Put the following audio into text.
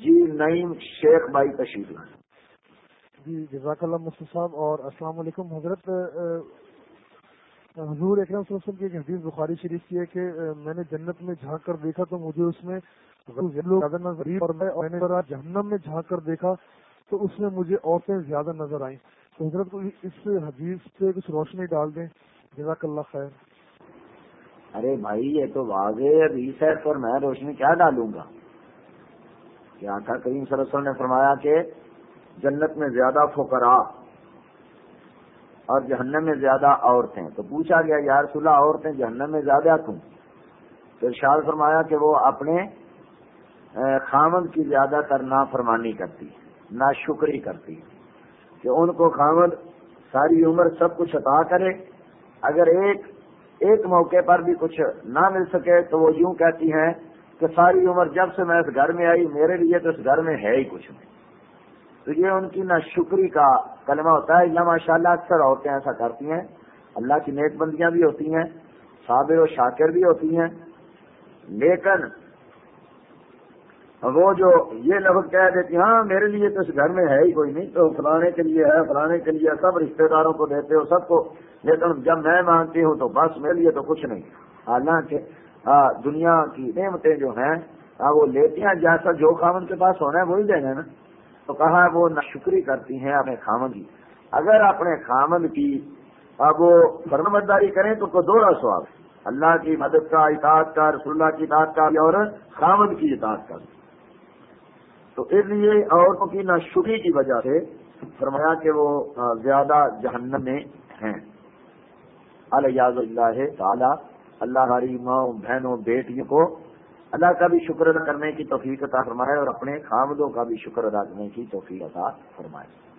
جی نعیم شیخ بھائی تشریف لائیں جی جزاک اللہ مفتی صاحب اور السلام علیکم حضرت حضور اکرم صلی اللہ علیہ وسلم کی ایک حدیث بخاری شریف کی ہے کہ میں نے جنت میں جھانک کر دیکھا تو مجھے اس میں زیادہ نظر اور میں نے جہنم میں جھانک کر دیکھا تو اس میں مجھے عورتیں زیادہ نظر آئیں۔ تو حضرت کو اس حدیث سے کچھ روشنی ڈال دیں؟ جزاک اللہ خیر۔ ارے بھائی یہ تو واضح حدیث ہے پر میں روشنی کیا ڈالوں گا؟ کیا آقا کریم صلی اللہ علیہ وسلم نے فرمایا کہ جنت میں زیادہ فقراء اور جہنم میں زیادہ عورتیں تو پوچھا گیا یار سلح عورتیں جہنم میں زیادہ کیوں؟ تو ارشاد فرمایا کہ وہ اپنے خامد کی زیادہ تر نافرمانی کرتی نا شکری کرتی کہ ان کو خامد ساری عمر سب کچھ عطا کرے، اگر ایک ایک موقع پر بھی کچھ نہ مل سکے تو وہ یوں کہتی ہیں کہ ساری عمر جب سے میں اس گھر میں آئی، میرے لیے تو اس گھر میں ہے ہی کچھ نہیں۔ تو یہ ان کی نہ شکری کا کلمہ ہوتا ہے، یا ماشاء اللہ اکثر عورتیں ایسا کرتی ہیں۔ اللہ کی نیک بندیاں بھی ہوتی ہیں، صابر و شاکر بھی ہوتی ہیں۔ لیکن وہ جو یہ لفظ کہہ دیتی ہاں میرے لیے تو اس گھر میں ہے ہی کوئی نہیں، تو فلانے کے لیے ہے، فلانے کے لیے سب رشتے داروں کو دیتے ہو، سب کو۔ لیکن جب میں مانگتی ہوں تو بس میرے لیے تو کچھ نہیں۔ حالانکہ ہاں، دنیا کی نعمتیں جو ہیں ہاں، وہ لیتی ہیں جیسا جو خامن کے پاس ہونا ہے وہی دینا نا۔ تو کہا وہ نہ شکری کرتی ہیں اپنے خامن کی۔ اگر اپنے خامن کی اب وہ فرمداری کریں تو کو دوڑا سواب اللہ کی مدد کا، اطاعت کا، رسول اللہ کی اطاعت کا، اور خامد کی اطاعت کا۔ تو اس لیے عورتوں کی نہ کی وجہ سے فرمایا کہ وہ زیادہ جہنم میں ہیں۔ اللہ تعالی۔ اللہ ہماری ماں، بہنوں، بیٹیوں کو اللہ کا بھی شکر ادا کرنے کی توفیق عطا فرمائے اور اپنے خامدوں کا بھی شکر ادا کرنے کی توفیق عطا فرمائے۔